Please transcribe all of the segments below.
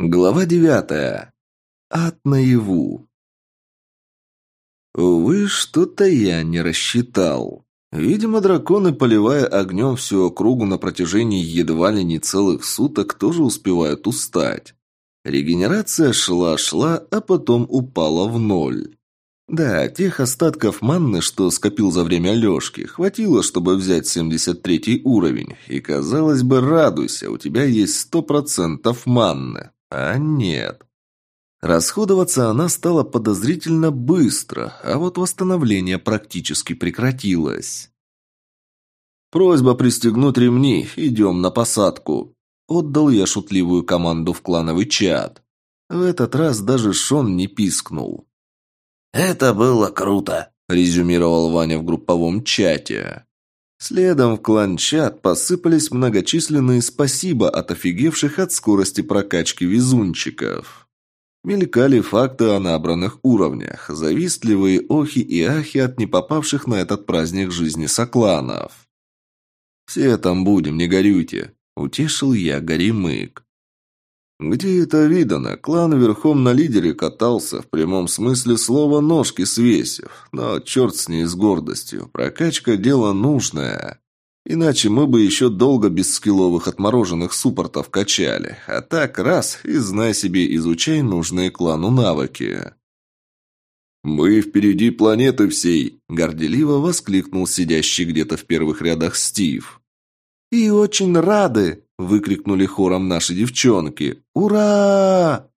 Глава девятая. Ад наяву. Увы, что-то я не рассчитал. Видимо, драконы, поливая огнем всю округу на протяжении едва ли не целых суток, тоже успевают устать. Регенерация шла-шла, а потом упала в ноль. Да, тех остатков манны, что скопил за время лёжки, хватило, чтобы взять 73 уровень. И, казалось бы, радуйся, у тебя есть сто процентов манны. А нет. Расходоваться она стала подозрительно быстро, а вот восстановление практически прекратилось. «Просьба пристегнуть ремни, идем на посадку», – отдал я шутливую команду в клановый чат. В этот раз даже Шон не пискнул. «Это было круто», – резюмировал Ваня в групповом чате. Следом в клан-чат посыпались многочисленные спасибо от офигевших от скорости прокачки везунчиков. Мелькали факты о набранных уровнях, завистливые охи и ахи от не попавших на этот праздник жизни сокланов. «Все там будем, не горюйте», – утешил я Горемык. Где это видано? Клан верхом на лидере катался, в прямом смысле слова ножки свесив. Но черт с ней с гордостью. Прокачка – дело нужное. Иначе мы бы еще долго без скилловых отмороженных суппортов качали. А так раз и знай себе, изучай нужные клану навыки. «Мы впереди планеты всей!» – горделиво воскликнул сидящий где-то в первых рядах Стив. «И очень рады!» – выкрикнули хором наши девчонки. «Ура!»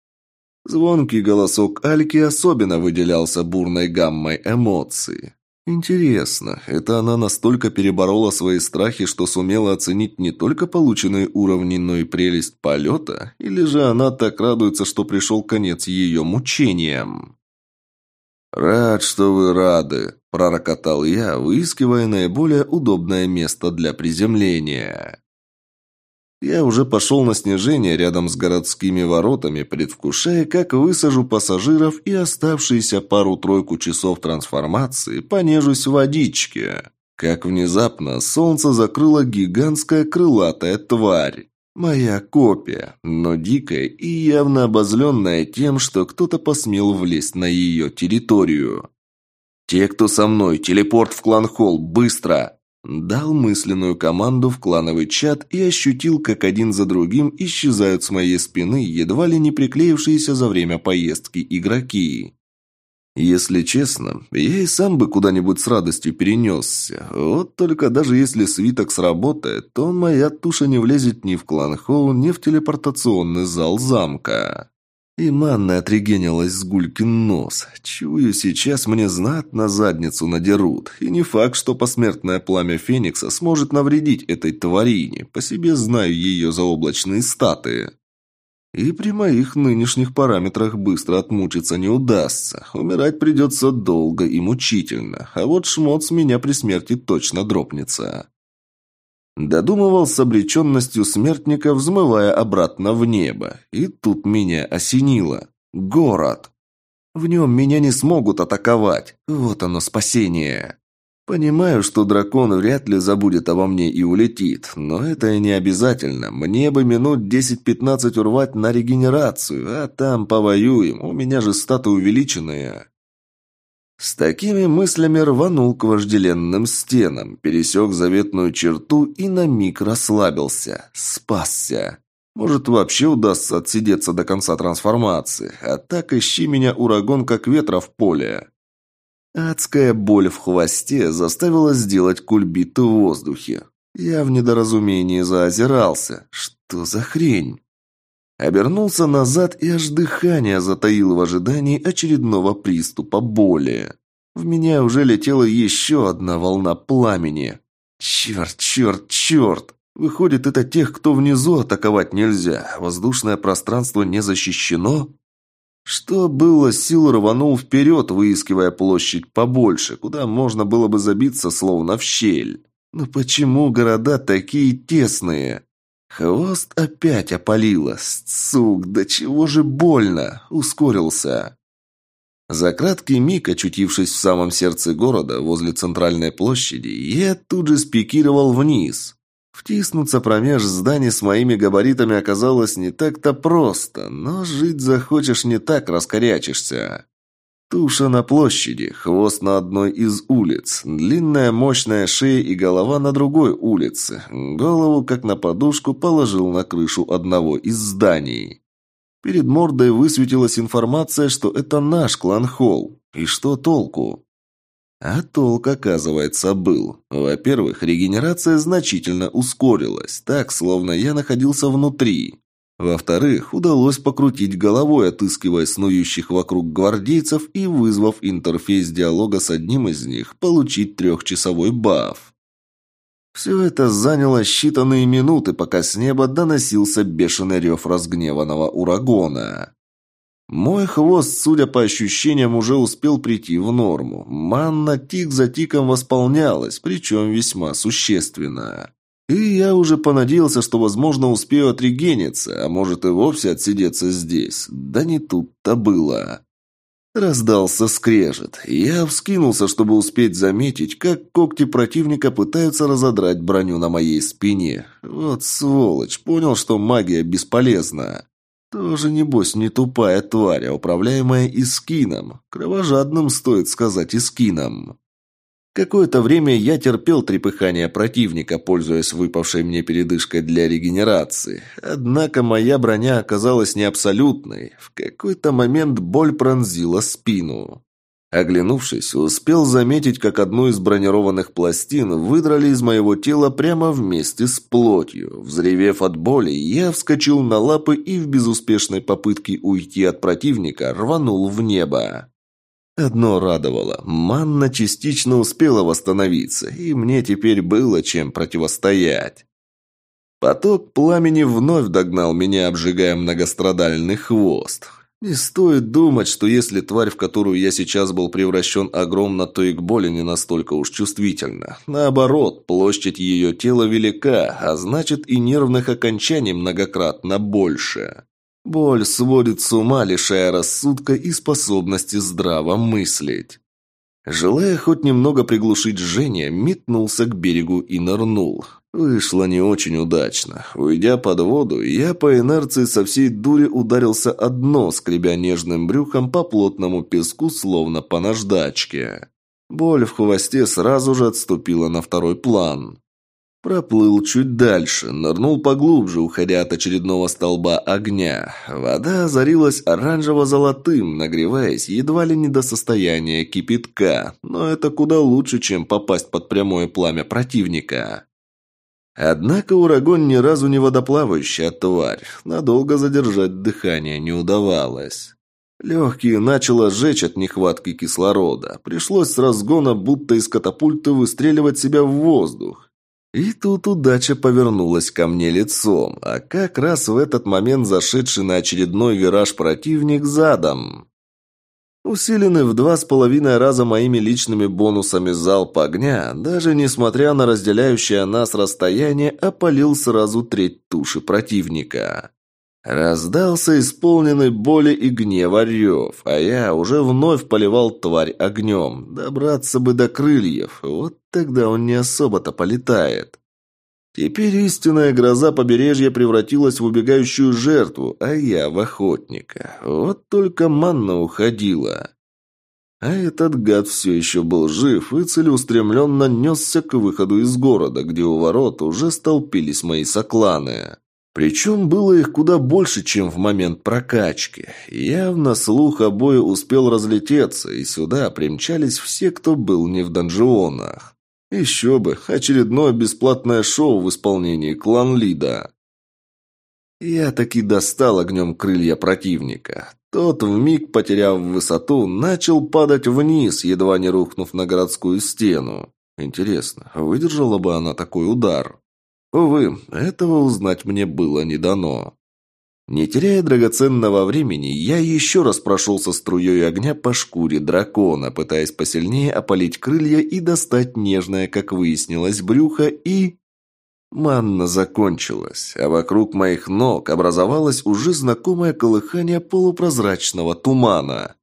Звонкий голосок Альки особенно выделялся бурной гаммой эмоций. Интересно, это она настолько переборола свои страхи, что сумела оценить не только полученные уровни, но и прелесть полета? Или же она так радуется, что пришел конец ее мучениям? «Рад, что вы рады», – пророкотал я, выискивая наиболее удобное место для приземления. Я уже пошел на снижение рядом с городскими воротами, предвкушая, как высажу пассажиров и оставшиеся пару-тройку часов трансформации понежусь в водичке. Как внезапно солнце закрыла гигантская крылатая тварь. Моя копия, но дикая и явно обозленная тем, что кто-то посмел влезть на ее территорию. «Те, кто со мной, телепорт в клан-холл, быстро!» Дал мысленную команду в клановый чат и ощутил, как один за другим исчезают с моей спины едва ли не приклеившиеся за время поездки игроки. Если честно, я и сам бы куда-нибудь с радостью перенесся. Вот только даже если свиток сработает, то моя туша не влезет ни в клан Хоу, ни в телепортационный зал замка. И манна отрегенилась с гулькин нос. Чую, сейчас мне знатно задницу надерут. И не факт, что посмертное пламя Феникса сможет навредить этой тварине. По себе знаю ее заоблачные статы. И при моих нынешних параметрах быстро отмучиться не удастся. Умирать придется долго и мучительно. А вот шмот с меня при смерти точно дропнется. Додумывал с обреченностью смертника, взмывая обратно в небо. И тут меня осенило. Город. В нем меня не смогут атаковать. Вот оно спасение. Понимаю, что дракон вряд ли забудет обо мне и улетит, но это и не обязательно. Мне бы минут 10-15 урвать на регенерацию, а там повоюем. У меня же статы увеличенные. С такими мыслями рванул к вожделенным стенам, пересек заветную черту и на миг расслабился. Спасся. Может, вообще удастся отсидеться до конца трансформации, а так ищи меня, ураган, как ветра в поле. Адская боль в хвосте заставила сделать кульбит в воздухе. Я в недоразумении заозирался. Что за хрень? Обернулся назад и аж дыхание затаил в ожидании очередного приступа боли. В меня уже летела еще одна волна пламени. Черт, черт, черт! Выходит, это тех, кто внизу атаковать нельзя. Воздушное пространство не защищено? Что было, сил рванул вперед, выискивая площадь побольше, куда можно было бы забиться, словно в щель. Но почему города такие тесные? Хвост опять опалило. Сук, да чего же больно. Ускорился. За краткий миг, очутившись в самом сердце города, возле центральной площади, я тут же спикировал вниз. Втиснуться промеж зданий с моими габаритами оказалось не так-то просто, но жить захочешь не так раскорячишься. Туша на площади, хвост на одной из улиц, длинная мощная шея и голова на другой улице. Голову, как на подушку, положил на крышу одного из зданий. Перед мордой высветилась информация, что это наш клан-холл. И что толку? А толк, оказывается, был. Во-первых, регенерация значительно ускорилась, так, словно я находился внутри. Во-вторых, удалось покрутить головой, отыскивая снующих вокруг гвардейцев и, вызвав интерфейс диалога с одним из них, получить трехчасовой баф. Все это заняло считанные минуты, пока с неба доносился бешеный рев разгневанного урагона. Мой хвост, судя по ощущениям, уже успел прийти в норму. Манна тик за тиком восполнялась, причем весьма существенно. И я уже понадеялся, что, возможно, успею отрегениться, а может и вовсе отсидеться здесь. Да не тут-то было. Раздался скрежет. Я вскинулся, чтобы успеть заметить, как когти противника пытаются разодрать броню на моей спине. Вот сволочь, понял, что магия бесполезна. Тоже, небось, не тупая тварь, а управляемая Искином. Кровожадным, стоит сказать, Искином. Какое-то время я терпел трепыхание противника, пользуясь выпавшей мне передышкой для регенерации. Однако моя броня оказалась не абсолютной. В какой-то момент боль пронзила спину. Оглянувшись, успел заметить, как одну из бронированных пластин выдрали из моего тела прямо вместе с плотью. Взревев от боли, я вскочил на лапы и в безуспешной попытке уйти от противника рванул в небо. Одно радовало – манна частично успела восстановиться, и мне теперь было чем противостоять. Поток пламени вновь догнал меня, обжигая многострадальный хвост. Не стоит думать, что если тварь, в которую я сейчас был превращен огромно, то и к боли не настолько уж чувствительна. Наоборот, площадь ее тела велика, а значит и нервных окончаний многократно больше. Боль сводит с ума, лишая рассудка и способности здраво мыслить. Желая хоть немного приглушить жжение, метнулся к берегу и нырнул. Вышло не очень удачно. Уйдя под воду, я по инерции со всей дури ударился о дно, скребя нежным брюхом по плотному песку, словно по наждачке. Боль в хвосте сразу же отступила на второй план. Проплыл чуть дальше, нырнул поглубже, уходя от очередного столба огня. Вода озарилась оранжево-золотым, нагреваясь едва ли не до состояния кипятка, но это куда лучше, чем попасть под прямое пламя противника. Однако урагон ни разу не водоплавающая тварь. Надолго задержать дыхание не удавалось. Легкие начало сжечь от нехватки кислорода. Пришлось с разгона, будто из катапульты, выстреливать себя в воздух. И тут удача повернулась ко мне лицом, а как раз в этот момент зашедший на очередной вираж противник задом. Усиленный в два с половиной раза моими личными бонусами залп огня, даже несмотря на разделяющее нас расстояние, опалил сразу треть туши противника. Раздался исполненный боли и гнева рев, а я уже вновь поливал тварь огнем. Добраться бы до крыльев, вот тогда он не особо-то полетает. Теперь истинная гроза побережья превратилась в убегающую жертву, а я в охотника. Вот только манна уходила. А этот гад все еще был жив и целеустремленно несся к выходу из города, где у ворот уже столпились мои сокланы. Причем было их куда больше, чем в момент прокачки. Явно слух обои успел разлететься, и сюда примчались все, кто был не в донжионах. Еще бы, очередное бесплатное шоу в исполнении клан Лида. Я таки достал огнем крылья противника. Тот, вмиг потеряв высоту, начал падать вниз, едва не рухнув на городскую стену. Интересно, выдержала бы она такой удар? Увы, этого узнать мне было не дано. Не теряя драгоценного времени, я еще раз прошелся струей огня по шкуре дракона, пытаясь посильнее опалить крылья и достать нежное, как выяснилось, брюхо и... Манна закончилась, а вокруг моих ног образовалось уже знакомое колыхание полупрозрачного тумана.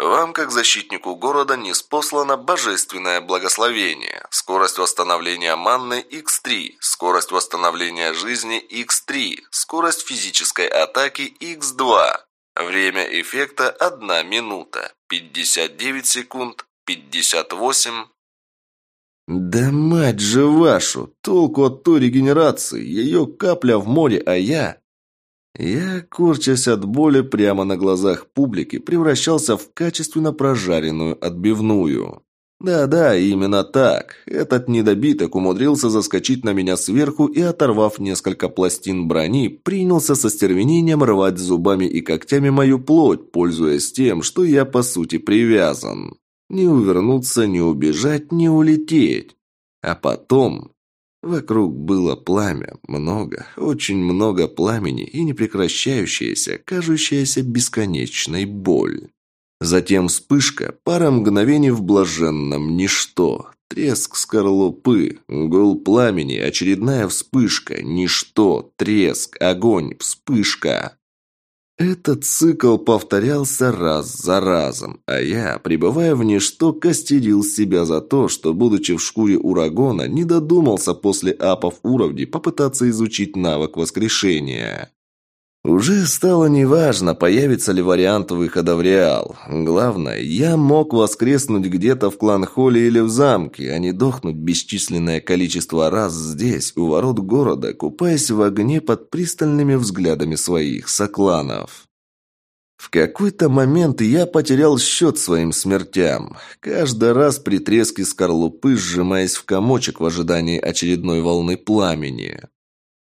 Вам, как защитнику города, неспослано божественное благословение. Скорость восстановления манны X3, скорость восстановления жизни X3, скорость физической атаки X2. Время эффекта 1 минута, 59 секунд, 58. Да мать же вашу! Толку от той регенерации! Ее капля в море, а я... Я, корчась от боли прямо на глазах публики, превращался в качественно прожаренную отбивную. Да-да, именно так. Этот недобиток умудрился заскочить на меня сверху и, оторвав несколько пластин брони, принялся со стервенением рвать зубами и когтями мою плоть, пользуясь тем, что я по сути привязан. Не увернуться, не убежать, не улететь. А потом Вокруг было пламя, много, очень много пламени и непрекращающаяся, кажущаяся бесконечной боль. Затем вспышка, пара мгновений в блаженном ничто, треск скорлупы, гул пламени, очередная вспышка, ничто, треск, огонь, вспышка. Этот цикл повторялся раз за разом, а я, пребывая в ничто, костерил себя за то, что, будучи в шкуре урагона, не додумался после апов уровней попытаться изучить навык воскрешения. Уже стало неважно, появится ли вариант выхода в Реал. Главное, я мог воскреснуть где-то в клан-холле или в замке, а не дохнуть бесчисленное количество раз здесь, у ворот города, купаясь в огне под пристальными взглядами своих сокланов. В какой-то момент я потерял счет своим смертям. Каждый раз при треске скорлупы, сжимаясь в комочек в ожидании очередной волны пламени.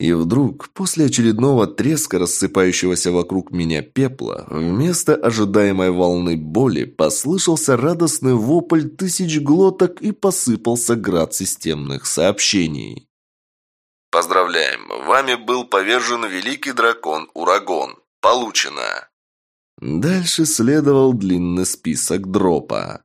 И вдруг, после очередного треска, рассыпающегося вокруг меня пепла, вместо ожидаемой волны боли послышался радостный вопль тысяч глоток и посыпался град системных сообщений. Поздравляем, вами был повержен великий дракон Урагон. Получено. Дальше следовал длинный список дропа.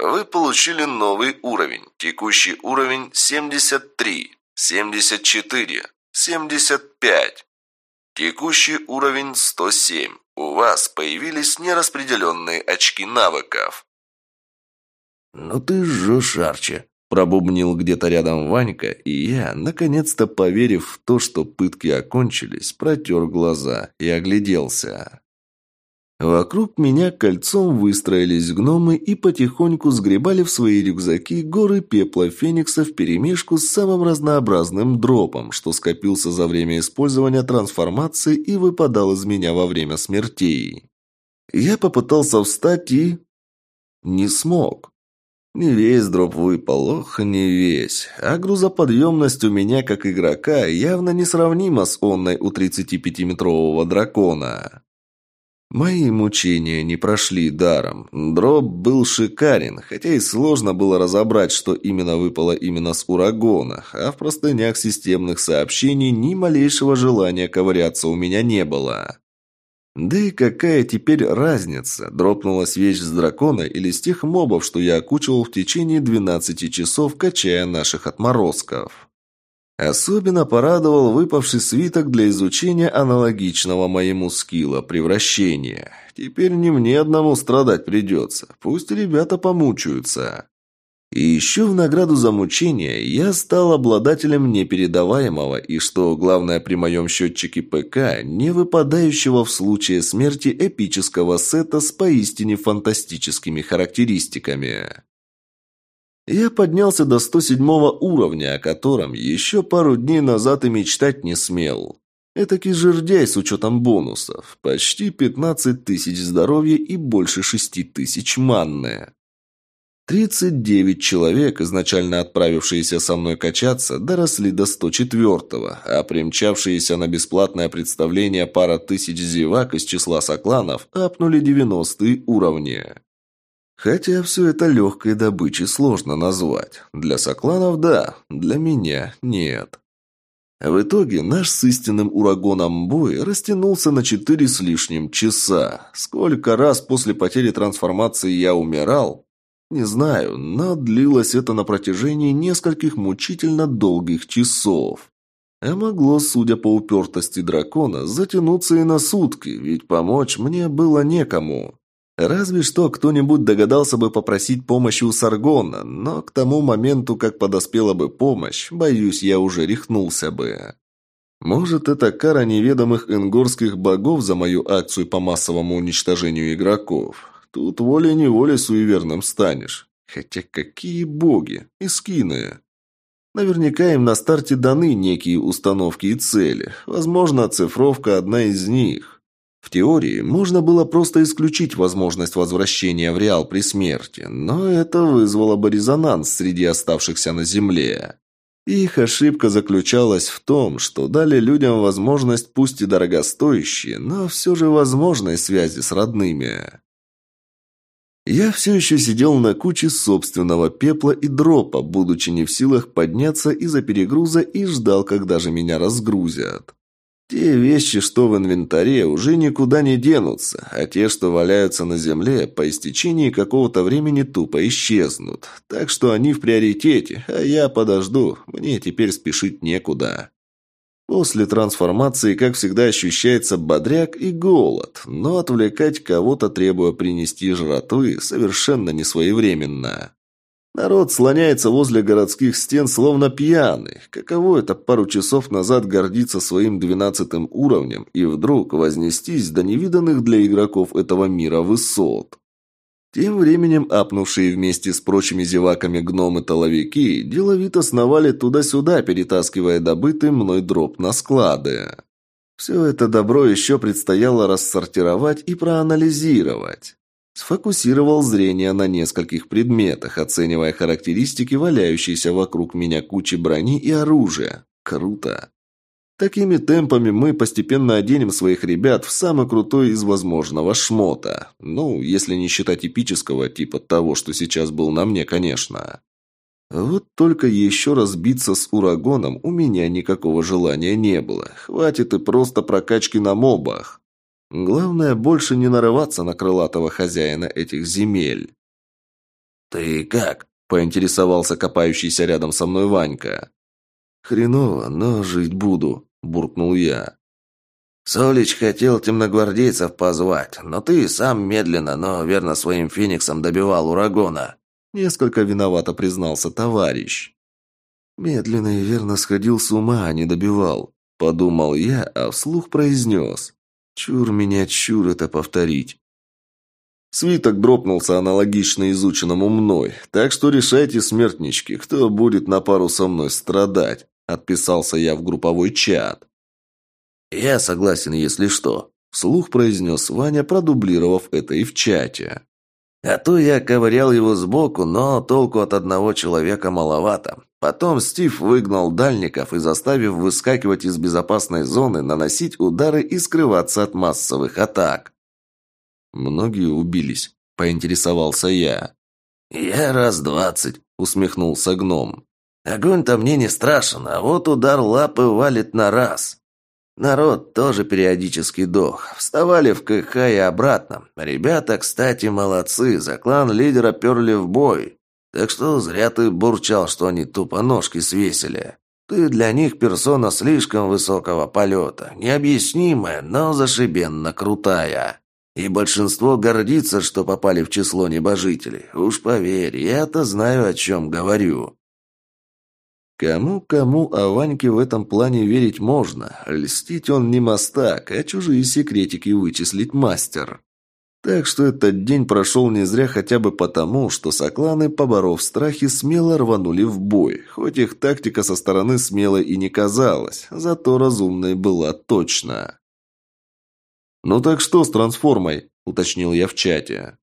Вы получили новый уровень. Текущий уровень 73, 74, 75. Текущий уровень 107. У вас появились нераспределенные очки навыков. «Ну ты жжешь, Арчи!» – пробубнил где-то рядом Ванька, и я, наконец-то поверив в то, что пытки окончились, протер глаза и огляделся. Вокруг меня кольцом выстроились гномы и потихоньку сгребали в свои рюкзаки горы пепла феникса вперемешку с самым разнообразным дропом, что скопился за время использования трансформации и выпадал из меня во время смертей. Я попытался встать и... не смог. Не весь дроп выпал, ох, не весь. А грузоподъемность у меня, как игрока, явно несравнима с онной у 35-метрового дракона. Мои мучения не прошли даром. Дроп был шикарен, хотя и сложно было разобрать, что именно выпало именно с урагона, а в простынях системных сообщений ни малейшего желания ковыряться у меня не было. Да и какая теперь разница, дропнулась вещь с дракона или с тех мобов, что я окучивал в течение 12 часов, качая наших отморозков. Особенно порадовал выпавший свиток для изучения аналогичного моему скилла превращения. Теперь не мне одному страдать придется, пусть ребята помучаются. И еще в награду за мучение я стал обладателем непередаваемого и, что главное при моем счетчике ПК, не выпадающего в случае смерти эпического сета с поистине фантастическими характеристиками. Я поднялся до 107 уровня, о котором еще пару дней назад и мечтать не смел. Этакий жердяй с учетом бонусов. Почти 15 тысяч здоровья и больше 6 тысяч манны. 39 человек, изначально отправившиеся со мной качаться, доросли до 104-го, а примчавшиеся на бесплатное представление пара тысяч зевак из числа сокланов апнули 90 уровни. Хотя все это легкой добычей сложно назвать. Для сокланов – да, для меня – нет. В итоге наш с истинным урагоном бой растянулся на четыре с лишним часа. Сколько раз после потери трансформации я умирал? Не знаю, но длилось это на протяжении нескольких мучительно долгих часов. А могло, судя по упертости дракона, затянуться и на сутки, ведь помочь мне было некому. Разве что кто-нибудь догадался бы попросить помощи у Саргона, но к тому моменту, как подоспела бы помощь, боюсь, я уже рехнулся бы. Может, это кара неведомых ингорских богов за мою акцию по массовому уничтожению игроков. Тут волей-неволей суеверным станешь. Хотя какие боги? Искины. Наверняка им на старте даны некие установки и цели. Возможно, оцифровка одна из них. В теории можно было просто исключить возможность возвращения в Реал при смерти, но это вызвало бы резонанс среди оставшихся на Земле. Их ошибка заключалась в том, что дали людям возможность, пусть и дорогостоящие, но все же возможной связи с родными. Я все еще сидел на куче собственного пепла и дропа, будучи не в силах подняться из-за перегруза и ждал, когда же меня разгрузят. Те вещи, что в инвентаре, уже никуда не денутся, а те, что валяются на земле, по истечении какого-то времени тупо исчезнут. Так что они в приоритете, а я подожду, мне теперь спешить некуда. После трансформации, как всегда, ощущается бодряк и голод, но отвлекать кого-то, требуя принести жратвы, совершенно не своевременно. Народ слоняется возле городских стен, словно пьяный. Каково это пару часов назад гордиться своим двенадцатым уровнем и вдруг вознестись до невиданных для игроков этого мира высот? Тем временем апнувшие вместе с прочими зеваками гномы-толовики деловито сновали туда-сюда, перетаскивая добытый мной дроп на склады. Все это добро еще предстояло рассортировать и проанализировать. Сфокусировал зрение на нескольких предметах, оценивая характеристики валяющейся вокруг меня кучи брони и оружия. Круто. Такими темпами мы постепенно оденем своих ребят в самый крутой из возможного шмота. Ну, если не считать эпического, типа того, что сейчас был на мне, конечно. Вот только еще раз биться с урагоном у меня никакого желания не было. Хватит и просто прокачки на мобах. Главное, больше не нарываться на крылатого хозяина этих земель. «Ты как?» – поинтересовался копающийся рядом со мной Ванька. «Хреново, но жить буду», – буркнул я. «Солич хотел темногвардейцев позвать, но ты сам медленно, но верно своим фениксом добивал урагона». Несколько виновато признался товарищ. «Медленно и верно сходил с ума, а не добивал», – подумал я, а вслух произнес. «Чур меня, чур это повторить». Свиток дропнулся аналогично изученному мной, так что решайте, смертнички, кто будет на пару со мной страдать. Отписался я в групповой чат. «Я согласен, если что», – вслух произнес Ваня, продублировав это и в чате. «А то я ковырял его сбоку, но толку от одного человека маловато. Потом Стив выгнал дальников и, заставив выскакивать из безопасной зоны, наносить удары и скрываться от массовых атак». «Многие убились», – поинтересовался я. «Я раз двадцать», – усмехнулся гном. Огонь-то мне не страшен, а вот удар лапы валит на раз. Народ тоже периодически дох. Вставали в КХ и обратно. Ребята, кстати, молодцы. За клан лидера перли в бой. Так что зря ты бурчал, что они тупо ножки свесили. Ты для них персона слишком высокого полета. Необъяснимая, но зашибенно крутая. И большинство гордится, что попали в число небожителей. Уж поверь, я-то знаю, о чем говорю. Кому-кому, а Ваньке в этом плане верить можно. Льстить он не мастак, а чужие секретики вычислить мастер. Так что этот день прошел не зря хотя бы потому, что сокланы, поборов страхи, смело рванули в бой. Хоть их тактика со стороны смелой и не казалась, зато разумной была точно. «Ну так что с трансформой?» – уточнил я в чате.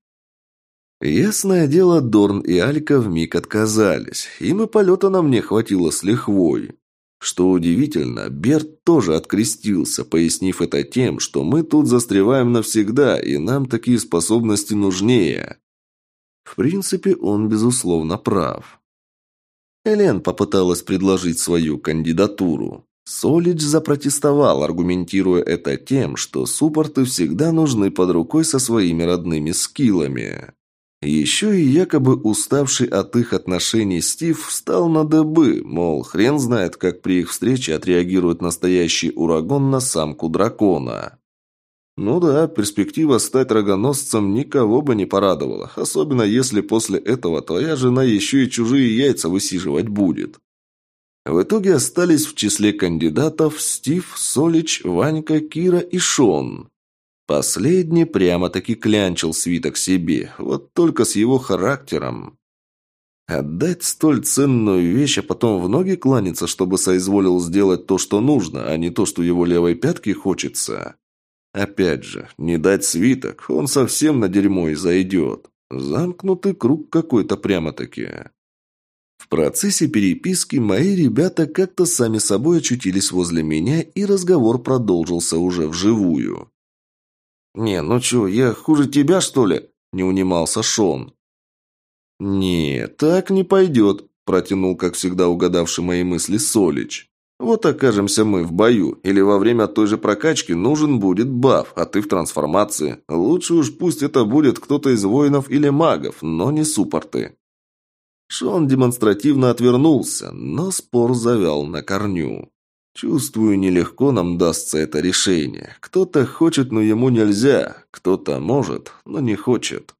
Ясное дело, Дорн и Алька вмиг отказались. Им и полета на мне хватило с лихвой. Что удивительно, Берт тоже открестился, пояснив это тем, что мы тут застреваем навсегда, и нам такие способности нужнее. В принципе, он, безусловно, прав. Элен попыталась предложить свою кандидатуру. Солидж запротестовал, аргументируя это тем, что суппорты всегда нужны под рукой со своими родными скиллами. Еще и якобы уставший от их отношений Стив встал на дыбы, мол, хрен знает, как при их встрече отреагирует настоящий ураган на самку дракона. Ну да, перспектива стать рогоносцем никого бы не порадовала, особенно если после этого твоя жена еще и чужие яйца высиживать будет. В итоге остались в числе кандидатов Стив, Солич, Ванька, Кира и Шон. Последний прямо-таки клянчил свиток себе, вот только с его характером. Отдать столь ценную вещь, а потом в ноги кланяться, чтобы соизволил сделать то, что нужно, а не то, что его левой пятки хочется. Опять же, не дать свиток, он совсем на дерьмо и зайдет. Замкнутый круг какой-то прямо-таки. В процессе переписки мои ребята как-то сами собой очутились возле меня, и разговор продолжился уже вживую. «Не, ну чё, я хуже тебя, что ли?» – не унимался Шон. «Не, так не пойдет», – протянул, как всегда угадавший мои мысли Солич. Вот окажемся мы в бою, или во время той же прокачки нужен будет баф, а ты в трансформации. Лучше уж пусть это будет кто-то из воинов или магов, но не суппорты. Шон демонстративно отвернулся, но спор завял на корню. Чувствую, нелегко нам дастся это решение. Кто-то хочет, но ему нельзя. Кто-то может, но не хочет.